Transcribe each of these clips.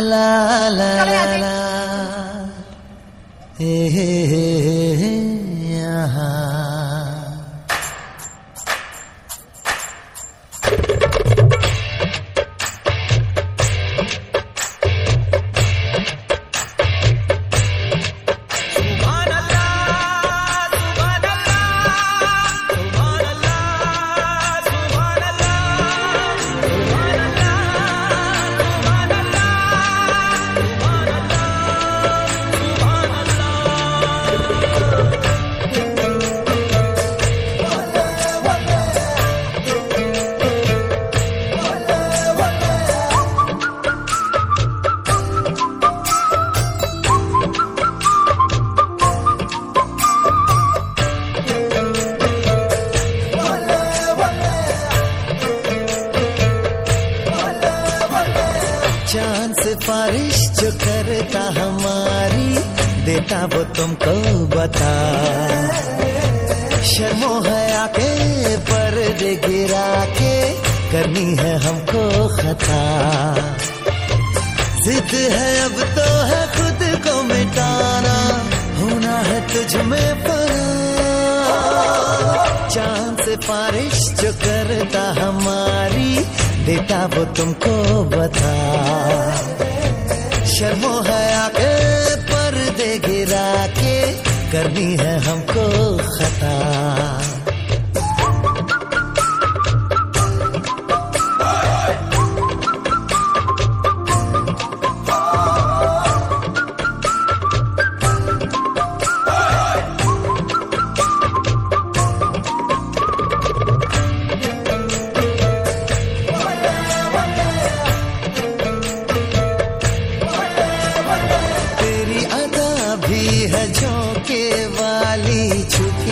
la la la हे हे हे चाँद से बारिश जो करता हमारी, देता वो तुमको बता। शर्मो है आके, पर्दे गिरा के, करनी है हमको खता। जिद है अब तो है खुद को मिटाना, होना है तुझ में पना चाँद से बारिश जो करता हमारी देता वो तुमको बता। शर्मो है आके दे गिरा के करनी है हमको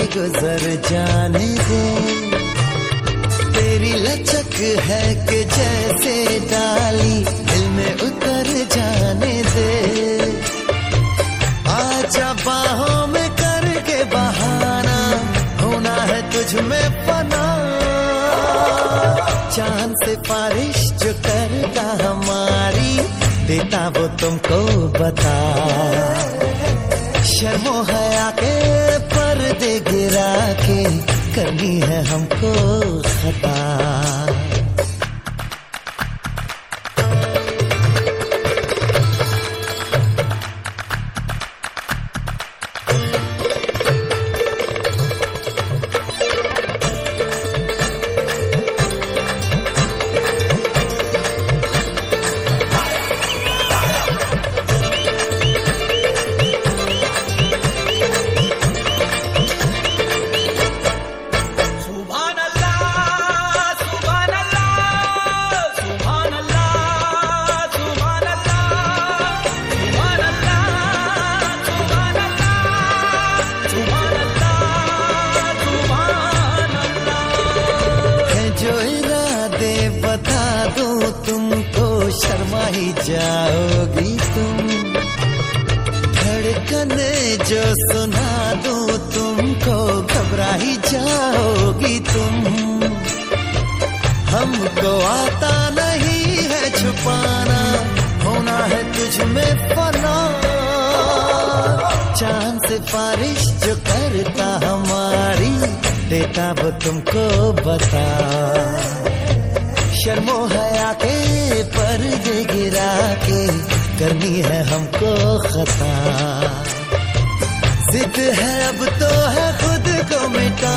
गुजर जाने दे। तेरी लचक है कि जैसे डाली दिल में उतर जाने दे। आजा बाहों में करके बहाना, होना है तुझ में पना चाँद से बारिश जो करता हमारी, देता वो तुमको बता। शर्मो है आके पर्दे गिरा के कभी है हमको खता ही जाओगी तुम। धड़कने जो सुना दूँ तुमको घबरा ही जाओगी तुम। हमको आता नहीं है छुपाना, होना है तुझ में फना। चाँद से बारिश जो करता हमारी देता वो तुमको बता। शर्मो है आके, पर्दे गिरा के, करनी है हमको खता। जिद है अब तो है खुद को मिटाना